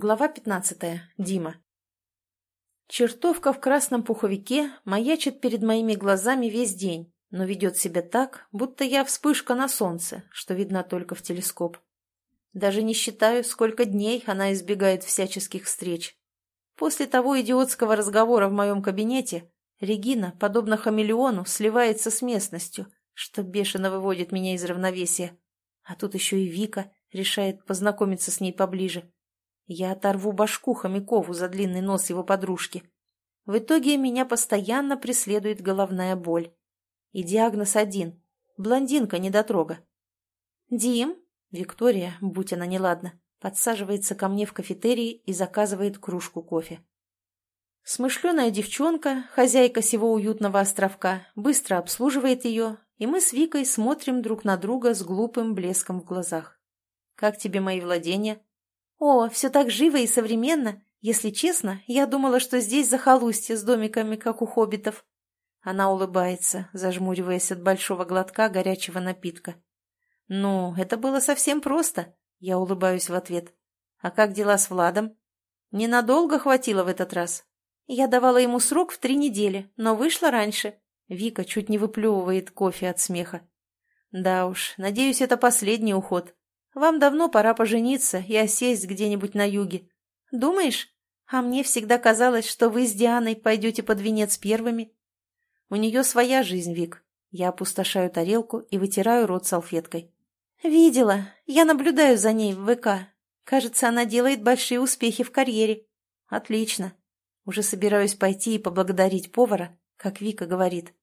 Глава 15. Дима. Чертовка в красном пуховике маячит перед моими глазами весь день, но ведет себя так, будто я вспышка на солнце, что видна только в телескоп. Даже не считаю, сколько дней она избегает всяческих встреч. После того идиотского разговора в моем кабинете Регина, подобно хамелеону, сливается с местностью, что бешено выводит меня из равновесия. А тут еще и Вика решает познакомиться с ней поближе. Я оторву башку Хомякову за длинный нос его подружки. В итоге меня постоянно преследует головная боль. И диагноз один – блондинка-недотрога. «Дим?» – Виктория, будь она неладна, подсаживается ко мне в кафетерии и заказывает кружку кофе. Смышленая девчонка, хозяйка сего уютного островка, быстро обслуживает ее, и мы с Викой смотрим друг на друга с глупым блеском в глазах. «Как тебе мои владения?» «О, все так живо и современно. Если честно, я думала, что здесь захолустье с домиками, как у хоббитов». Она улыбается, зажмуриваясь от большого глотка горячего напитка. «Ну, это было совсем просто», — я улыбаюсь в ответ. «А как дела с Владом?» «Ненадолго хватило в этот раз. Я давала ему срок в три недели, но вышла раньше». Вика чуть не выплевывает кофе от смеха. «Да уж, надеюсь, это последний уход. Вам давно пора пожениться и осесть где-нибудь на юге. Думаешь? А мне всегда казалось, что вы с Дианой пойдете под венец первыми. У нее своя жизнь, Вик. Я опустошаю тарелку и вытираю рот салфеткой. Видела. Я наблюдаю за ней в ВК. Кажется, она делает большие успехи в карьере. Отлично. Уже собираюсь пойти и поблагодарить повара, как Вика говорит.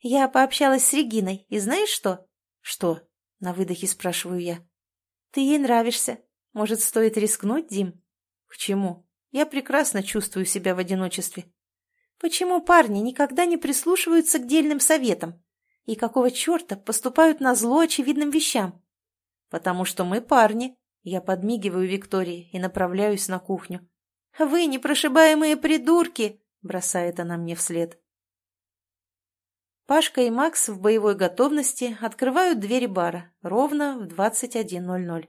Я пообщалась с Региной, и знаешь что? Что? На выдохе спрашиваю я. Ты ей нравишься. Может, стоит рискнуть, Дим? К чему? Я прекрасно чувствую себя в одиночестве. Почему парни никогда не прислушиваются к дельным советам? И какого черта поступают на зло очевидным вещам? Потому что мы парни. Я подмигиваю Виктории и направляюсь на кухню. «Вы непрошибаемые придурки!» – бросает она мне вслед. Пашка и Макс в боевой готовности открывают двери бара ровно в 21.00.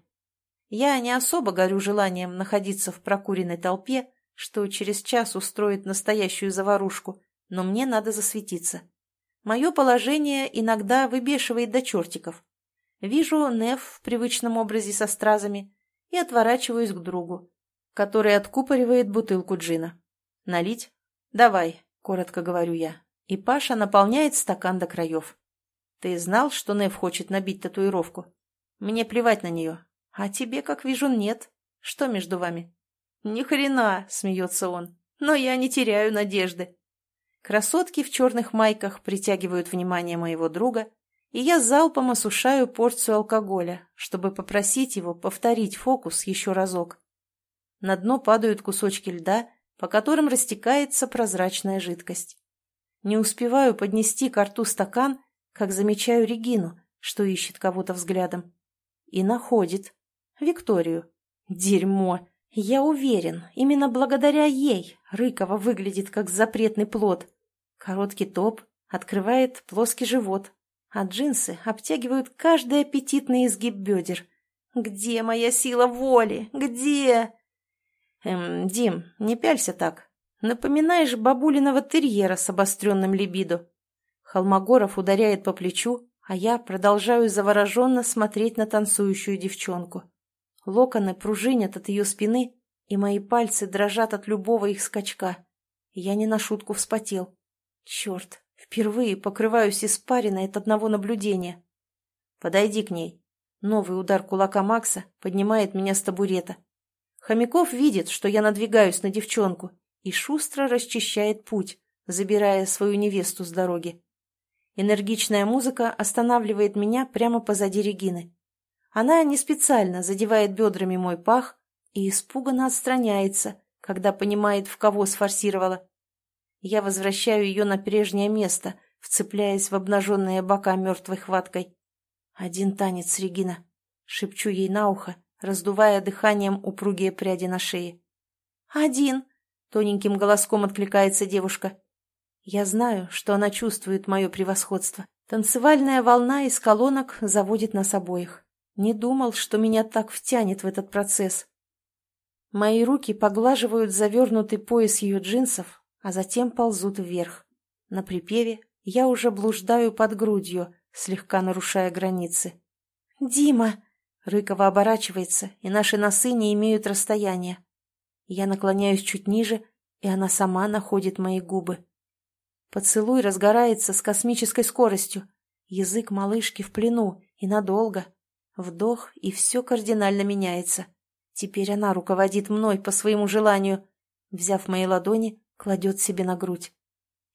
Я не особо горю желанием находиться в прокуренной толпе, что через час устроит настоящую заварушку, но мне надо засветиться. Мое положение иногда выбешивает до чертиков. Вижу Неф в привычном образе со стразами и отворачиваюсь к другу, который откупоривает бутылку джина. «Налить?» «Давай», — коротко говорю я и Паша наполняет стакан до краев. «Ты знал, что Нев хочет набить татуировку? Мне плевать на нее. А тебе, как вижу, нет. Что между вами?» «Ни хрена!» — смеется он. «Но я не теряю надежды». Красотки в черных майках притягивают внимание моего друга, и я залпом осушаю порцию алкоголя, чтобы попросить его повторить фокус еще разок. На дно падают кусочки льда, по которым растекается прозрачная жидкость. Не успеваю поднести к рту стакан, как замечаю Регину, что ищет кого-то взглядом. И находит. Викторию. Дерьмо. Я уверен, именно благодаря ей Рыкова выглядит как запретный плод. Короткий топ открывает плоский живот, а джинсы обтягивают каждый аппетитный изгиб бедер. Где моя сила воли? Где? Эм, Дим, не пялься так. Напоминаешь бабулиного терьера с обостренным либидо. Холмогоров ударяет по плечу, а я продолжаю завороженно смотреть на танцующую девчонку. Локоны пружинят от ее спины, и мои пальцы дрожат от любого их скачка. Я не на шутку вспотел. Черт, впервые покрываюсь испариной от одного наблюдения. Подойди к ней. Новый удар кулака Макса поднимает меня с табурета. Хомяков видит, что я надвигаюсь на девчонку, и шустро расчищает путь, забирая свою невесту с дороги. Энергичная музыка останавливает меня прямо позади Регины. Она не специально задевает бедрами мой пах и испуганно отстраняется, когда понимает, в кого сфорсировала. Я возвращаю ее на прежнее место, вцепляясь в обнаженные бока мертвой хваткой. «Один танец, Регина», — шепчу ей на ухо, раздувая дыханием упругие пряди на шее. «Один», Тоненьким голоском откликается девушка. Я знаю, что она чувствует мое превосходство. Танцевальная волна из колонок заводит нас обоих. Не думал, что меня так втянет в этот процесс. Мои руки поглаживают завернутый пояс ее джинсов, а затем ползут вверх. На припеве я уже блуждаю под грудью, слегка нарушая границы. «Дима!» Рыкова оборачивается, и наши носы не имеют расстояния. Я наклоняюсь чуть ниже, и она сама находит мои губы. Поцелуй разгорается с космической скоростью. Язык малышки в плену, и надолго. Вдох, и все кардинально меняется. Теперь она руководит мной по своему желанию. Взяв мои ладони, кладет себе на грудь.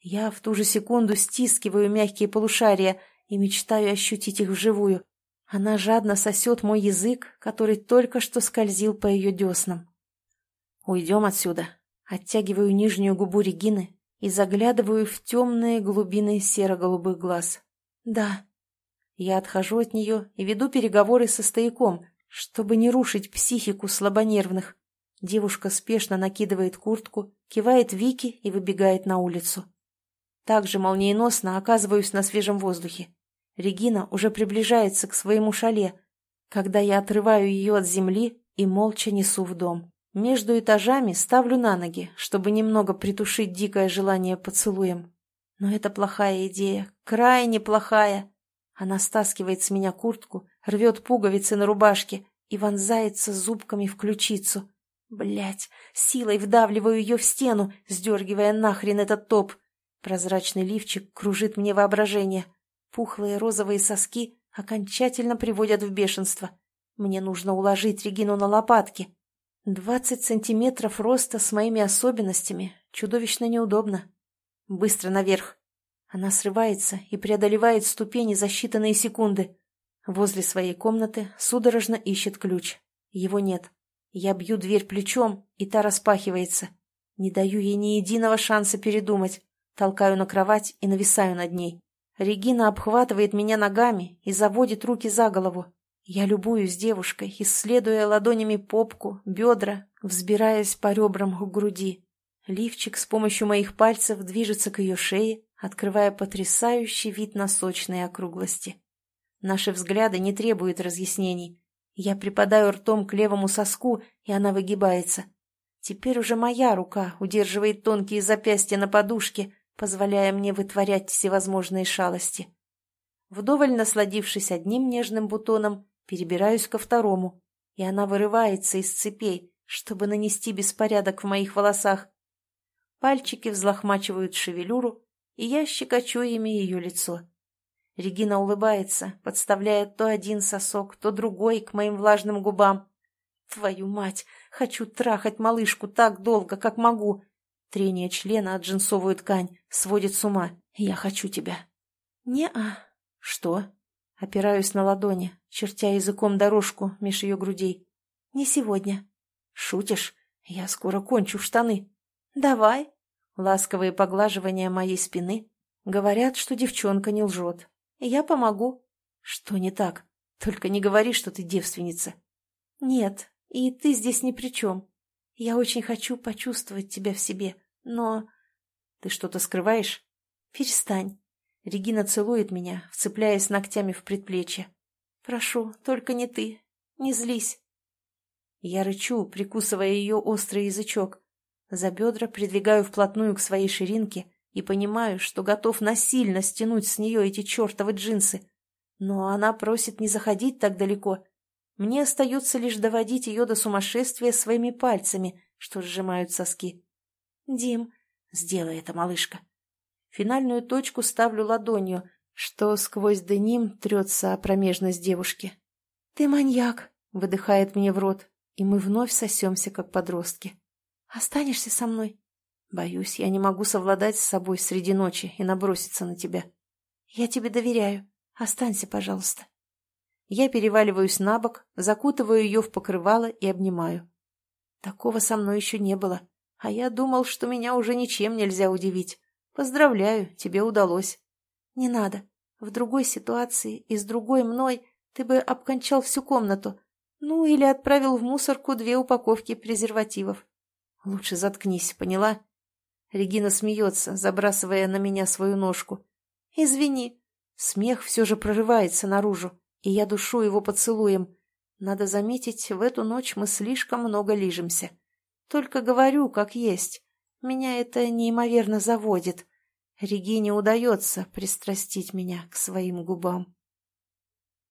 Я в ту же секунду стискиваю мягкие полушария и мечтаю ощутить их вживую. Она жадно сосет мой язык, который только что скользил по ее деснам. «Уйдем отсюда». Оттягиваю нижнюю губу Регины и заглядываю в темные глубины серо-голубых глаз. «Да». Я отхожу от нее и веду переговоры со стояком, чтобы не рушить психику слабонервных. Девушка спешно накидывает куртку, кивает Вики и выбегает на улицу. Также молниеносно оказываюсь на свежем воздухе. Регина уже приближается к своему шале, когда я отрываю ее от земли и молча несу в дом. Между этажами ставлю на ноги, чтобы немного притушить дикое желание поцелуем. Но это плохая идея, крайне плохая. Она стаскивает с меня куртку, рвет пуговицы на рубашке и вонзается зубками в ключицу. Блять, силой вдавливаю ее в стену, сдергивая нахрен этот топ. Прозрачный лифчик кружит мне воображение. Пухлые розовые соски окончательно приводят в бешенство. Мне нужно уложить Регину на лопатки. Двадцать сантиметров роста с моими особенностями чудовищно неудобно. Быстро наверх. Она срывается и преодолевает ступени за считанные секунды. Возле своей комнаты судорожно ищет ключ. Его нет. Я бью дверь плечом, и та распахивается. Не даю ей ни единого шанса передумать. Толкаю на кровать и нависаю над ней. Регина обхватывает меня ногами и заводит руки за голову. Я любуюсь девушкой, исследуя ладонями попку, бедра, взбираясь по ребрам к груди. Лифчик с помощью моих пальцев движется к ее шее, открывая потрясающий вид на сочные округлости. Наши взгляды не требуют разъяснений. Я припадаю ртом к левому соску, и она выгибается. Теперь уже моя рука удерживает тонкие запястья на подушке, позволяя мне вытворять всевозможные шалости. Вдоволь насладившись одним нежным бутоном, перебираюсь ко второму, и она вырывается из цепей, чтобы нанести беспорядок в моих волосах. Пальчики взлохмачивают шевелюру, и я щекочу ими ее лицо. Регина улыбается, подставляя то один сосок, то другой к моим влажным губам. Твою мать! Хочу трахать малышку так долго, как могу, Трение члена от джинсовую ткань сводит с ума. Я хочу тебя. Не-а. Что? Опираюсь на ладони, чертя языком дорожку меж ее грудей. Не сегодня. Шутишь? Я скоро кончу штаны. Давай. Ласковые поглаживания моей спины говорят, что девчонка не лжет. Я помогу. Что не так? Только не говори, что ты девственница. Нет, и ты здесь ни при чем. Я очень хочу почувствовать тебя в себе, но... Ты что-то скрываешь? Перестань. Регина целует меня, вцепляясь ногтями в предплечье. Прошу, только не ты. Не злись. Я рычу, прикусывая ее острый язычок. За бедра придвигаю вплотную к своей ширинке и понимаю, что готов насильно стянуть с нее эти чертовы джинсы. Но она просит не заходить так далеко, мне остается лишь доводить ее до сумасшествия своими пальцами, что сжимают соски. «Дим, сделай это, малышка». Финальную точку ставлю ладонью, что сквозь деним трется о промежность девушки. «Ты маньяк», — выдыхает мне в рот, и мы вновь сосемся, как подростки. «Останешься со мной?» Боюсь, я не могу совладать с собой среди ночи и наброситься на тебя. Я тебе доверяю. Останься, пожалуйста. Я переваливаюсь на бок, закутываю ее в покрывало и обнимаю. Такого со мной еще не было, а я думал, что меня уже ничем нельзя удивить. Поздравляю, тебе удалось. Не надо. В другой ситуации и с другой мной ты бы обкончал всю комнату. Ну, или отправил в мусорку две упаковки презервативов. Лучше заткнись, поняла? Регина смеется, забрасывая на меня свою ножку. Извини. Смех все же прорывается наружу и я душу его поцелуем. Надо заметить, в эту ночь мы слишком много лижемся. Только говорю, как есть. Меня это неимоверно заводит. Регине удается пристрастить меня к своим губам.